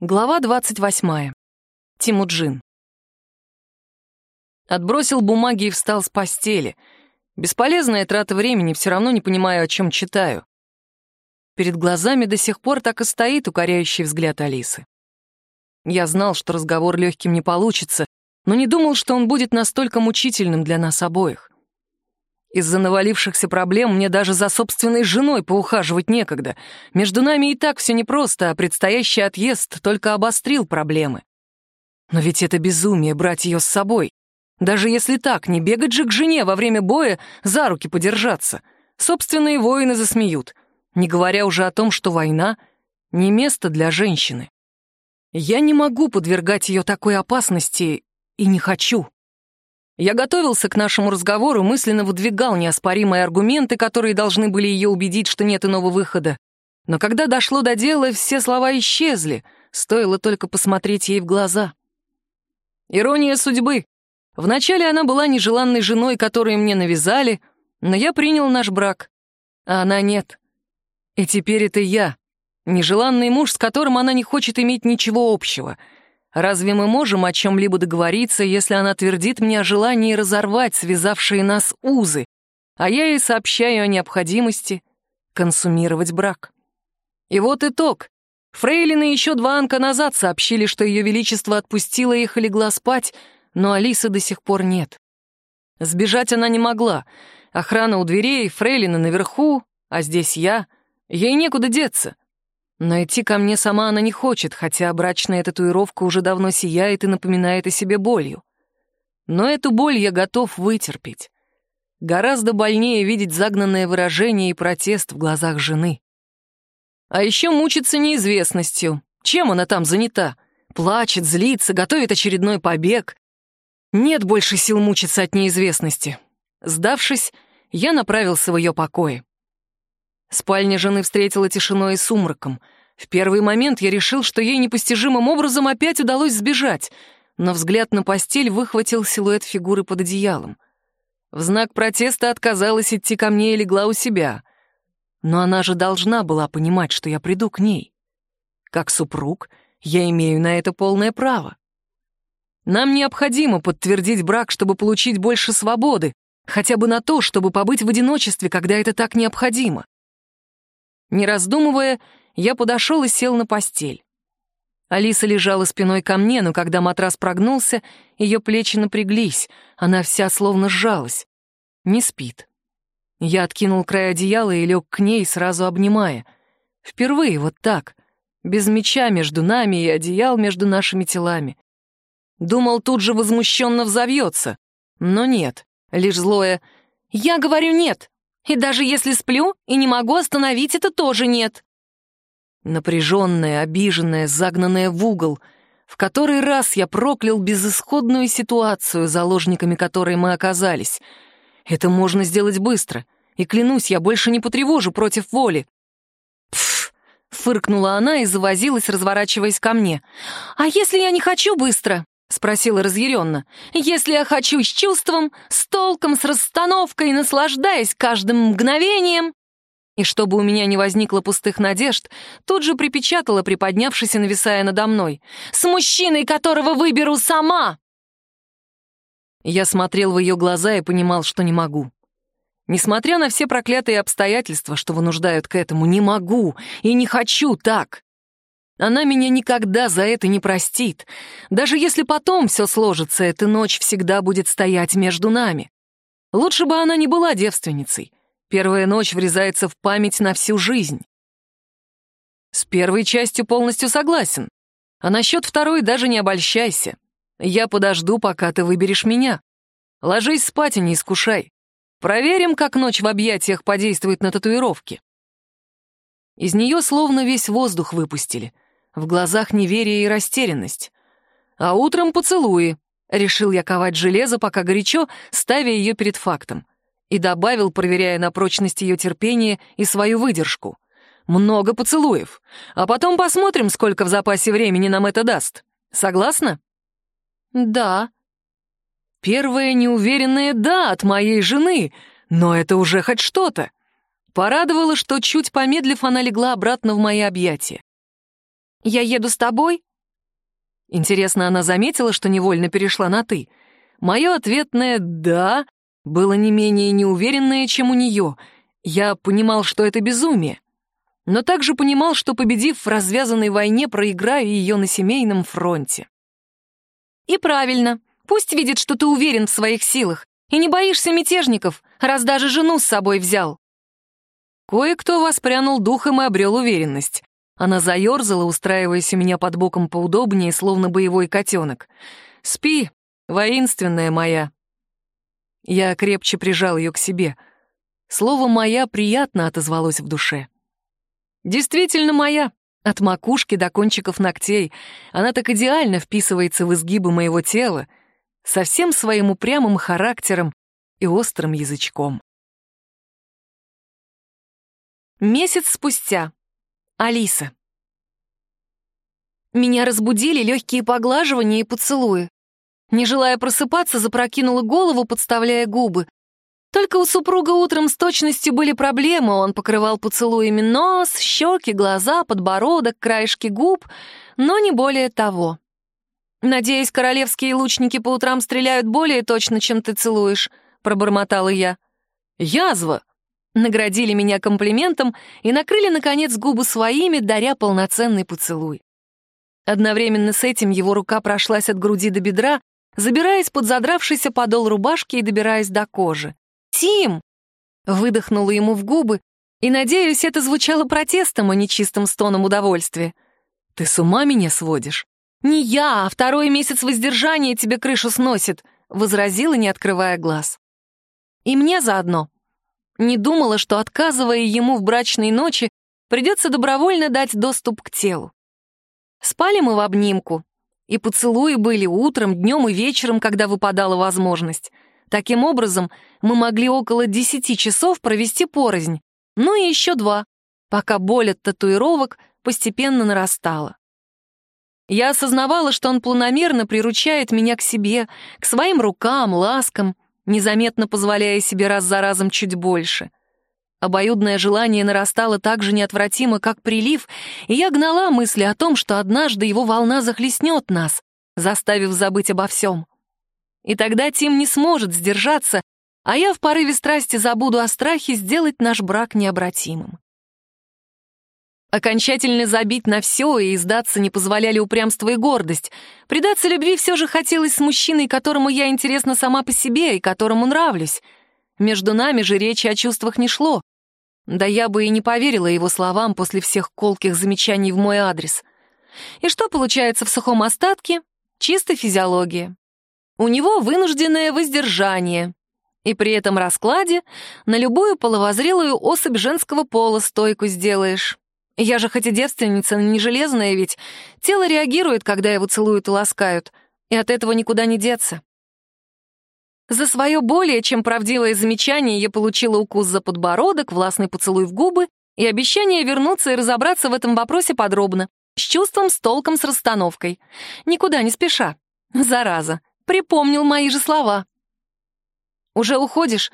Глава 28. Тимуджин. Отбросил бумаги и встал с постели. Бесполезная трата времени, все равно не понимаю, о чем читаю. Перед глазами до сих пор так и стоит укоряющий взгляд Алисы. Я знал, что разговор легким не получится, но не думал, что он будет настолько мучительным для нас обоих. Из-за навалившихся проблем мне даже за собственной женой поухаживать некогда. Между нами и так все непросто, а предстоящий отъезд только обострил проблемы. Но ведь это безумие брать ее с собой. Даже если так, не бегать же к жене во время боя за руки подержаться. Собственные воины засмеют, не говоря уже о том, что война — не место для женщины. Я не могу подвергать ее такой опасности и не хочу. Я готовился к нашему разговору, мысленно выдвигал неоспоримые аргументы, которые должны были ее убедить, что нет иного выхода. Но когда дошло до дела, все слова исчезли, стоило только посмотреть ей в глаза. Ирония судьбы. Вначале она была нежеланной женой, которую мне навязали, но я принял наш брак, а она нет. И теперь это я, нежеланный муж, с которым она не хочет иметь ничего общего — Разве мы можем о чем-либо договориться, если она твердит мне о желании разорвать связавшие нас узы, а я ей сообщаю о необходимости консумировать брак? И вот итог. Фрейлины еще два анка назад сообщили, что ее величество отпустило их и легла спать, но Алисы до сих пор нет. Сбежать она не могла. Охрана у дверей, фрейлины наверху, а здесь я. Ей некуда деться. Но идти ко мне сама она не хочет, хотя брачная татуировка уже давно сияет и напоминает о себе болью. Но эту боль я готов вытерпеть. Гораздо больнее видеть загнанное выражение и протест в глазах жены. А еще мучиться неизвестностью. Чем она там занята? Плачет, злится, готовит очередной побег. Нет больше сил мучиться от неизвестности. Сдавшись, я направился в ее покое. Спальня жены встретила тишиной и сумраком. В первый момент я решил, что ей непостижимым образом опять удалось сбежать, но взгляд на постель выхватил силуэт фигуры под одеялом. В знак протеста отказалась идти ко мне и легла у себя. Но она же должна была понимать, что я приду к ней. Как супруг, я имею на это полное право. Нам необходимо подтвердить брак, чтобы получить больше свободы, хотя бы на то, чтобы побыть в одиночестве, когда это так необходимо. Не раздумывая, я подошел и сел на постель. Алиса лежала спиной ко мне, но когда матрас прогнулся, ее плечи напряглись, она вся словно сжалась. Не спит. Я откинул край одеяла и лег к ней, сразу обнимая. Впервые вот так, без меча между нами и одеял между нашими телами. Думал, тут же возмущенно взовьется. Но нет, лишь злое «Я говорю нет!» И даже если сплю и не могу остановить, это тоже нет. Напряженная, обиженная, загнанная в угол. В который раз я проклял безысходную ситуацию, заложниками которой мы оказались. Это можно сделать быстро. И клянусь, я больше не потревожу против воли. Пф, фыркнула она и завозилась, разворачиваясь ко мне. «А если я не хочу быстро?» — спросила разъяренно. «Если я хочу с чувством, с толком, с расстановкой, наслаждаясь каждым мгновением...» И чтобы у меня не возникло пустых надежд, тут же припечатала, приподнявшись и нависая надо мной. «С мужчиной, которого выберу сама!» Я смотрел в ее глаза и понимал, что не могу. Несмотря на все проклятые обстоятельства, что вынуждают к этому, не могу и не хочу так. Она меня никогда за это не простит. Даже если потом все сложится, эта ночь всегда будет стоять между нами. Лучше бы она не была девственницей. Первая ночь врезается в память на всю жизнь. С первой частью полностью согласен. А насчет второй даже не обольщайся. Я подожду, пока ты выберешь меня. Ложись спать и не искушай. Проверим, как ночь в объятиях подействует на татуировки. Из нее словно весь воздух выпустили — в глазах неверие и растерянность. А утром поцелуи. Решил я ковать железо, пока горячо, ставя ее перед фактом. И добавил, проверяя на прочность ее терпения и свою выдержку. Много поцелуев. А потом посмотрим, сколько в запасе времени нам это даст. Согласна? Да. Первое неуверенное «да» от моей жены, но это уже хоть что-то. Порадовало, что чуть помедлив, она легла обратно в мои объятия. «Я еду с тобой?» Интересно, она заметила, что невольно перешла на «ты»? Мое ответное «да» было не менее неуверенное, чем у нее. Я понимал, что это безумие. Но также понимал, что, победив в развязанной войне, проиграю ее на семейном фронте. И правильно. Пусть видит, что ты уверен в своих силах и не боишься мятежников, раз даже жену с собой взял. Кое-кто воспрянул духом и обрел уверенность. Она заерзала, устраиваясь у меня под боком поудобнее, словно боевой котенок. «Спи, воинственная моя». Я крепче прижал ее к себе. Слово «моя» приятно отозвалось в душе. «Действительно моя», от макушки до кончиков ногтей. Она так идеально вписывается в изгибы моего тела, со всем своим упрямым характером и острым язычком. Месяц спустя. Алиса. Меня разбудили легкие поглаживания и поцелуи. Не желая просыпаться, запрокинула голову, подставляя губы. Только у супруга утром с точностью были проблемы, он покрывал поцелуями нос, щеки, глаза, подбородок, краешки губ, но не более того. «Надеюсь, королевские лучники по утрам стреляют более точно, чем ты целуешь», — пробормотала я. «Язва!» Наградили меня комплиментом и накрыли, наконец, губы своими, даря полноценный поцелуй. Одновременно с этим его рука прошлась от груди до бедра, забираясь под задравшийся подол рубашки и добираясь до кожи. «Тим!» Выдохнула ему в губы, и, надеюсь, это звучало протестом, а не чистым стоном удовольствия. «Ты с ума меня сводишь?» «Не я, а второй месяц воздержания тебе крышу сносит», — возразила, не открывая глаз. «И мне заодно», не думала, что, отказывая ему в брачной ночи, придется добровольно дать доступ к телу. Спали мы в обнимку, и поцелуи были утром, днем и вечером, когда выпадала возможность. Таким образом, мы могли около десяти часов провести порознь, ну и еще два, пока боль от татуировок постепенно нарастала. Я осознавала, что он планомерно приручает меня к себе, к своим рукам, ласкам, незаметно позволяя себе раз за разом чуть больше. Обоюдное желание нарастало так же неотвратимо, как прилив, и я гнала мысли о том, что однажды его волна захлестнет нас, заставив забыть обо всем. И тогда Тим не сможет сдержаться, а я в порыве страсти забуду о страхе сделать наш брак необратимым. Окончательно забить на все и сдаться не позволяли упрямство и гордость. Предаться любви все же хотелось с мужчиной, которому я интересна сама по себе и которому нравлюсь. Между нами же речи о чувствах не шло. Да я бы и не поверила его словам после всех колких замечаний в мой адрес. И что получается в сухом остатке? Чисто физиология. У него вынужденное воздержание. И при этом раскладе на любую половозрелую особь женского пола стойку сделаешь. Я же хоть и девственница, но не железная ведь. Тело реагирует, когда его целуют и ласкают, и от этого никуда не деться. За свое более чем правдивое замечание я получила укус за подбородок, властный поцелуй в губы и обещание вернуться и разобраться в этом вопросе подробно, с чувством, с толком, с расстановкой. Никуда не спеша. Зараза, припомнил мои же слова. «Уже уходишь?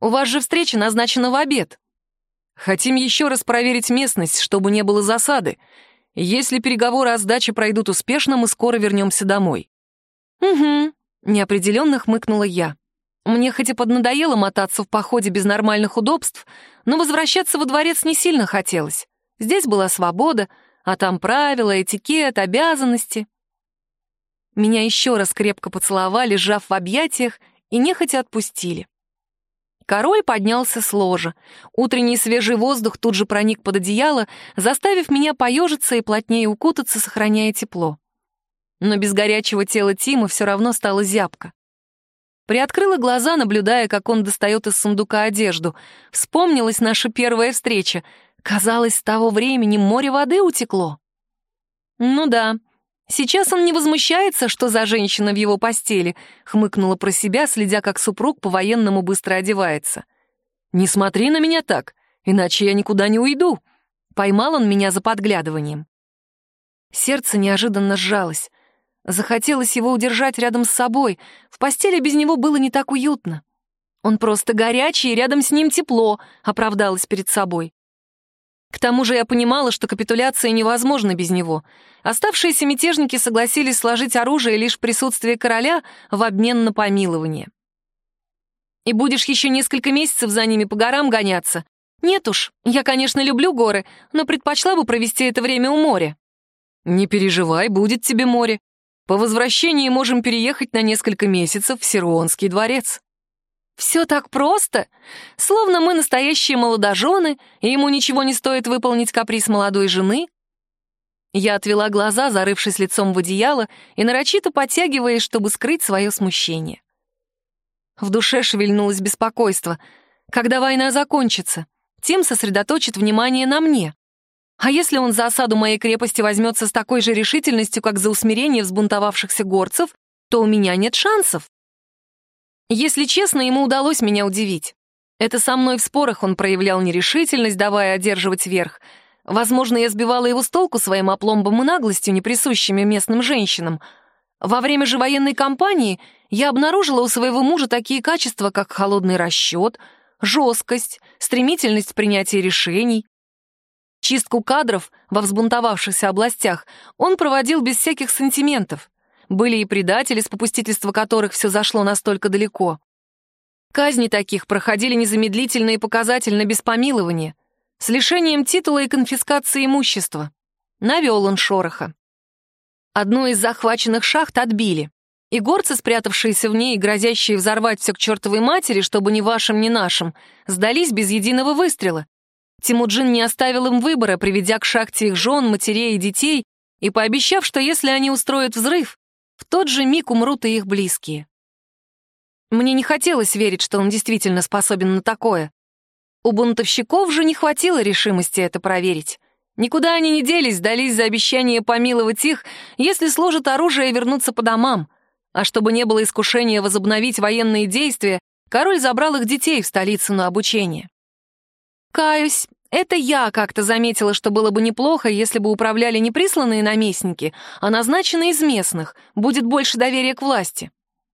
У вас же встреча назначена в обед», Хотим еще раз проверить местность, чтобы не было засады. Если переговоры о сдаче пройдут успешно, мы скоро вернемся домой». «Угу», — неопределенно хмыкнула я. Мне хоть и поднадоело мотаться в походе без нормальных удобств, но возвращаться во дворец не сильно хотелось. Здесь была свобода, а там правила, этикет, обязанности. Меня еще раз крепко поцеловали, сжав в объятиях, и нехотя отпустили. Король поднялся с ложа. Утренний свежий воздух тут же проник под одеяло, заставив меня поежиться и плотнее укутаться, сохраняя тепло. Но без горячего тела Тима все равно стало зябко. Приоткрыла глаза, наблюдая, как он достает из сундука одежду. Вспомнилась наша первая встреча. Казалось, с того времени море воды утекло. Ну да, Сейчас он не возмущается, что за женщина в его постели, хмыкнула про себя, следя, как супруг по-военному быстро одевается. «Не смотри на меня так, иначе я никуда не уйду», поймал он меня за подглядыванием. Сердце неожиданно сжалось. Захотелось его удержать рядом с собой. В постели без него было не так уютно. Он просто горячий, и рядом с ним тепло, оправдалась перед собой. К тому же я понимала, что капитуляция невозможна без него. Оставшиеся мятежники согласились сложить оружие лишь в присутствии короля в обмен на помилование. «И будешь еще несколько месяцев за ними по горам гоняться?» «Нет уж, я, конечно, люблю горы, но предпочла бы провести это время у моря». «Не переживай, будет тебе море. По возвращении можем переехать на несколько месяцев в Сируонский дворец». Все так просто, словно мы настоящие молодожены, и ему ничего не стоит выполнить каприз молодой жены. Я отвела глаза, зарывшись лицом в одеяло и нарочито подтягиваясь, чтобы скрыть свое смущение. В душе шевельнулось беспокойство. Когда война закончится, Тим сосредоточит внимание на мне. А если он за осаду моей крепости возьмется с такой же решительностью, как за усмирение взбунтовавшихся горцев, то у меня нет шансов. Если честно, ему удалось меня удивить. Это со мной в спорах он проявлял нерешительность, давая одерживать верх. Возможно, я сбивала его с толку своим опломбом и наглостью, не присущими местным женщинам. Во время же военной кампании я обнаружила у своего мужа такие качества, как холодный расчет, жесткость, стремительность в принятии решений. Чистку кадров во взбунтовавшихся областях он проводил без всяких сантиментов. Были и предатели, с попустительства которых все зашло настолько далеко. Казни таких проходили незамедлительно и показательно без помилования, с лишением титула и конфискацией имущества. Навел он шороха. Одну из захваченных шахт отбили, и горцы, спрятавшиеся в ней и грозящие взорвать все к чертовой матери, чтобы ни вашим, ни нашим, сдались без единого выстрела. Тимуджин не оставил им выбора, приведя к шахте их жен, матерей и детей, и пообещав, что если они устроят взрыв, в тот же миг умрут и их близкие. Мне не хотелось верить, что он действительно способен на такое. У бунтовщиков же не хватило решимости это проверить. Никуда они не делись, сдались за обещание помиловать их, если сложат оружие и вернуться по домам. А чтобы не было искушения возобновить военные действия, король забрал их детей в столицу на обучение. Каюсь, это я как-то заметила, что было бы неплохо, если бы управляли не присланные наместники, а назначенные из местных, будет больше доверия к власти.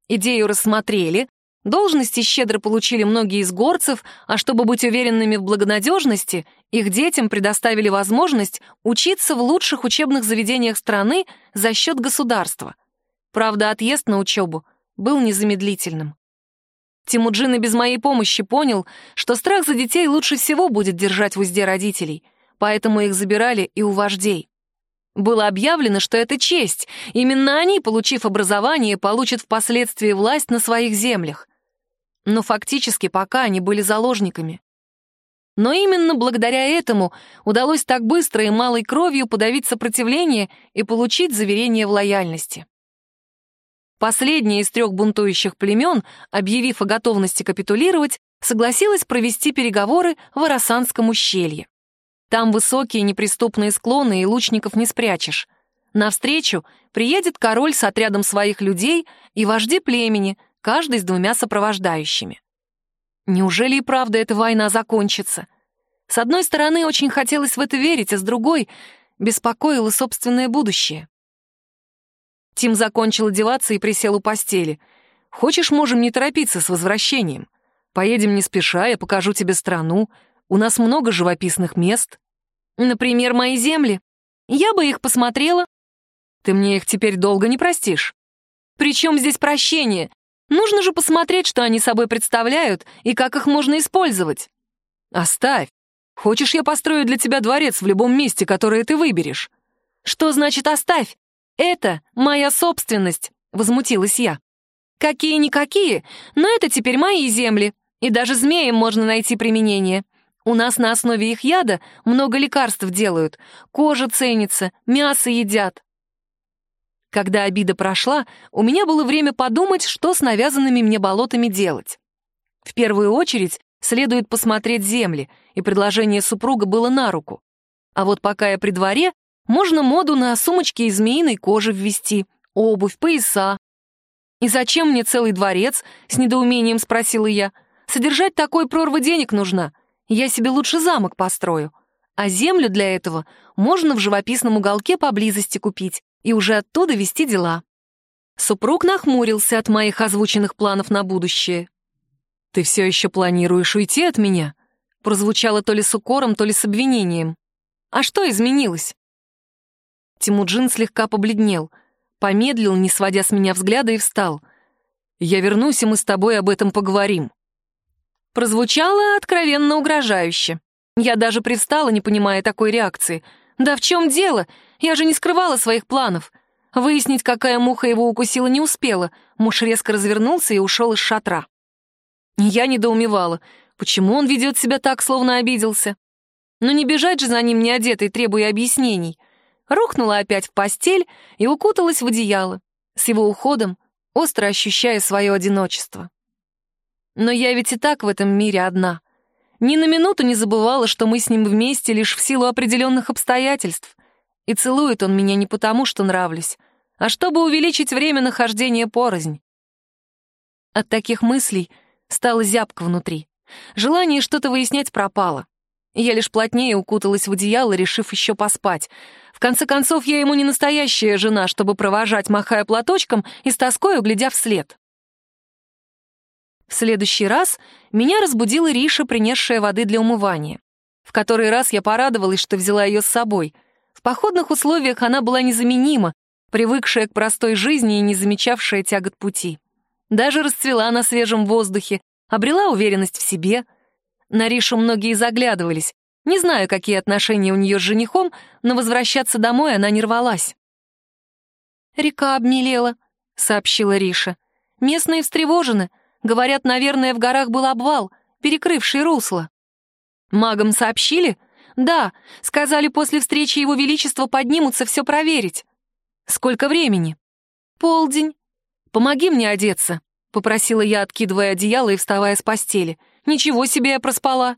Идею рассмотрели, должности щедро получили многие из горцев, а чтобы быть уверенными в благонадежности, их детям предоставили возможность учиться в лучших учебных заведениях страны за счет государства. Правда, отъезд на учебу был незамедлительным. Тимуджин и без моей помощи понял, что страх за детей лучше всего будет держать в узде родителей, поэтому их забирали и у вождей. Было объявлено, что это честь. Именно они, получив образование, получат впоследствии власть на своих землях. Но фактически пока они были заложниками. Но именно благодаря этому удалось так быстро и малой кровью подавить сопротивление и получить заверение в лояльности. Последняя из трех бунтующих племен, объявив о готовности капитулировать, согласилась провести переговоры в Арасанском ущелье. Там высокие неприступные склоны, и лучников не спрячешь. Навстречу приедет король с отрядом своих людей и вожди племени, каждый с двумя сопровождающими. Неужели и правда эта война закончится? С одной стороны, очень хотелось в это верить, а с другой — беспокоило собственное будущее. Тим закончил одеваться и присел у постели. «Хочешь, можем не торопиться с возвращением. Поедем не спеша, я покажу тебе страну. У нас много живописных мест. Например, мои земли. Я бы их посмотрела. Ты мне их теперь долго не простишь. Причем здесь прощение? Нужно же посмотреть, что они собой представляют и как их можно использовать. Оставь. Хочешь, я построю для тебя дворец в любом месте, которое ты выберешь? Что значит «оставь»? «Это моя собственность», — возмутилась я. «Какие-никакие, но это теперь мои земли, и даже змеям можно найти применение. У нас на основе их яда много лекарств делают, кожа ценится, мясо едят». Когда обида прошла, у меня было время подумать, что с навязанными мне болотами делать. В первую очередь следует посмотреть земли, и предложение супруга было на руку. А вот пока я при дворе, можно моду на сумочки из змеиной кожи ввести, обувь, пояса. «И зачем мне целый дворец?» — с недоумением спросила я. «Содержать такой прорва денег нужна. Я себе лучше замок построю. А землю для этого можно в живописном уголке поблизости купить и уже оттуда вести дела». Супруг нахмурился от моих озвученных планов на будущее. «Ты все еще планируешь уйти от меня?» прозвучало то ли с укором, то ли с обвинением. А что изменилось?» Тимуджин слегка побледнел, помедлил, не сводя с меня взгляда, и встал. «Я вернусь, и мы с тобой об этом поговорим». Прозвучало откровенно угрожающе. Я даже привстала, не понимая такой реакции. «Да в чем дело? Я же не скрывала своих планов». Выяснить, какая муха его укусила, не успела. Муж резко развернулся и ушел из шатра. Я недоумевала, почему он ведет себя так, словно обиделся. Но не бежать же за ним не одетой, требуя объяснений. Рухнула опять в постель и укуталась в одеяло, с его уходом, остро ощущая свое одиночество. Но я ведь и так в этом мире одна. Ни на минуту не забывала, что мы с ним вместе лишь в силу определенных обстоятельств. И целует он меня не потому, что нравлюсь, а чтобы увеличить время нахождения порознь. От таких мыслей стало зябко внутри. Желание что-то выяснять пропало. Я лишь плотнее укуталась в одеяло, решив еще поспать. В конце концов, я ему не настоящая жена, чтобы провожать, махая платочком и с тоской углядя вслед. В следующий раз меня разбудила Риша, принесшая воды для умывания. В который раз я порадовалась, что взяла ее с собой. В походных условиях она была незаменима, привыкшая к простой жизни и не замечавшая тягот пути. Даже расцвела на свежем воздухе, обрела уверенность в себе. На Ришу многие заглядывались. Не знаю, какие отношения у нее с женихом, но возвращаться домой она не рвалась. «Река обмелела», — сообщила Риша. «Местные встревожены. Говорят, наверное, в горах был обвал, перекрывший русло». «Магам сообщили?» «Да, сказали, после встречи Его Величества поднимутся все проверить». «Сколько времени?» «Полдень». «Помоги мне одеться», — попросила я, откидывая одеяло и вставая с постели. «Ничего себе я проспала».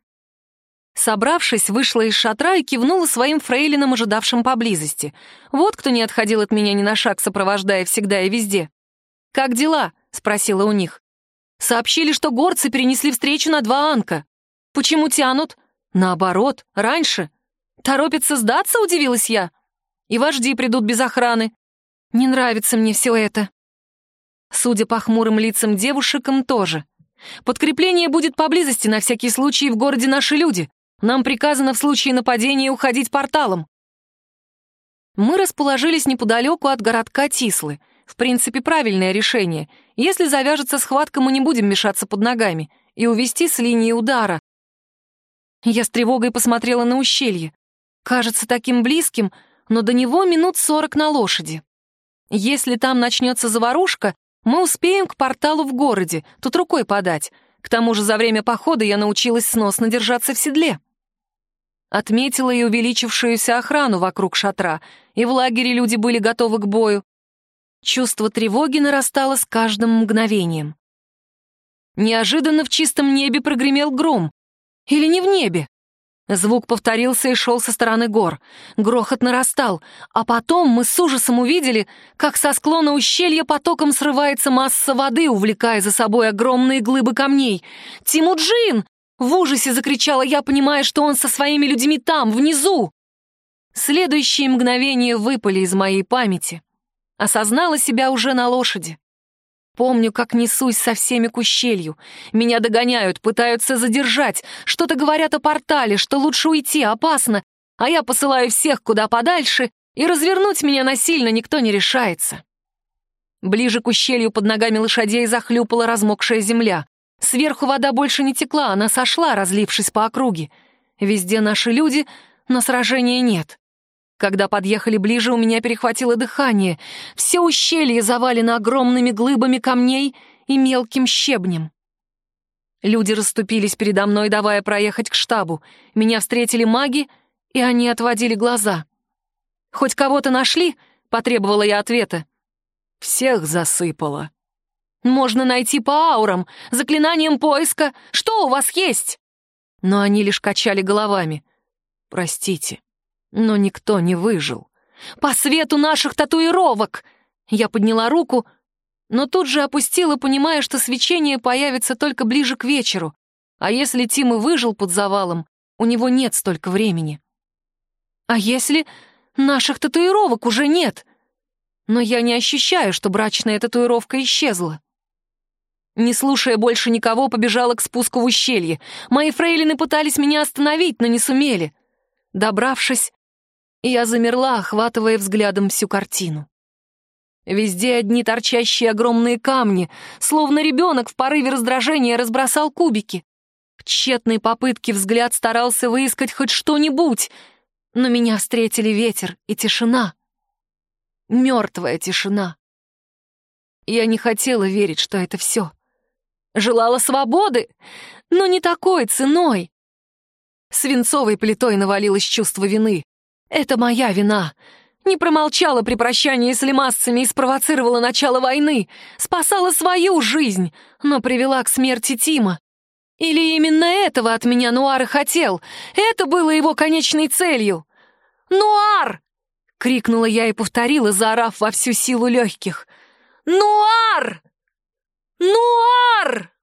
Собравшись, вышла из шатра и кивнула своим фрейлинам, ожидавшим поблизости. Вот кто не отходил от меня ни на шаг, сопровождая всегда и везде. «Как дела?» — спросила у них. «Сообщили, что горцы перенесли встречу на два анка. Почему тянут?» «Наоборот, раньше». «Торопится сдаться?» — удивилась я. «И вожди придут без охраны. Не нравится мне все это». Судя по хмурым лицам девушекам, тоже. Подкрепление будет поблизости, на всякий случай в городе наши люди. Нам приказано в случае нападения уходить порталом. Мы расположились неподалеку от городка Тислы. В принципе, правильное решение. Если завяжется схватка, мы не будем мешаться под ногами и увести с линии удара. Я с тревогой посмотрела на ущелье. Кажется таким близким, но до него минут сорок на лошади. Если там начнется заварушка, мы успеем к порталу в городе, тут рукой подать. К тому же за время похода я научилась сносно держаться в седле. Отметила и увеличившуюся охрану вокруг шатра, и в лагере люди были готовы к бою. Чувство тревоги нарастало с каждым мгновением. Неожиданно в чистом небе прогремел гром. Или не в небе? Звук повторился и шел со стороны гор. Грохот нарастал, а потом мы с ужасом увидели, как со склона ущелья потоком срывается масса воды, увлекая за собой огромные глыбы камней. «Тимуджин!» — в ужасе закричала я, понимая, что он со своими людьми там, внизу. Следующие мгновения выпали из моей памяти. Осознала себя уже на лошади. Помню, как несусь со всеми к ущелью. Меня догоняют, пытаются задержать. Что-то говорят о портале, что лучше уйти, опасно. А я посылаю всех куда подальше, и развернуть меня насильно никто не решается. Ближе к ущелью под ногами лошадей захлюпала размокшая земля. Сверху вода больше не текла, она сошла, разлившись по округе. Везде наши люди, но сражения нет. Когда подъехали ближе, у меня перехватило дыхание. Все ущелье завалено огромными глыбами камней и мелким щебнем. Люди расступились передо мной, давая проехать к штабу. Меня встретили маги, и они отводили глаза. «Хоть кого-то нашли?» — потребовала я ответа. «Всех засыпало». «Можно найти по аурам, заклинанием поиска. Что у вас есть?» Но они лишь качали головами. «Простите, но никто не выжил. «По свету наших татуировок!» Я подняла руку, но тут же опустила, понимая, что свечение появится только ближе к вечеру. А если Тим и выжил под завалом, у него нет столько времени. А если наших татуировок уже нет? Но я не ощущаю, что брачная татуировка исчезла. Не слушая больше никого, побежала к спуску в ущелье. Мои фрейлины пытались меня остановить, но не сумели. Добравшись, Я замерла, охватывая взглядом всю картину. Везде одни торчащие огромные камни, словно ребенок в порыве раздражения разбросал кубики. В тщетной попытке взгляд старался выискать хоть что-нибудь, но меня встретили ветер и тишина. Мертвая тишина. Я не хотела верить, что это все. Желала свободы, но не такой ценой. Свинцовой плитой навалилось чувство вины. Это моя вина. Не промолчала при прощании с лимасцами и спровоцировала начало войны. Спасала свою жизнь, но привела к смерти Тима. Или именно этого от меня Нуар и хотел? Это было его конечной целью. «Нуар!» — крикнула я и повторила, заорав во всю силу легких. «Нуар! Нуар!»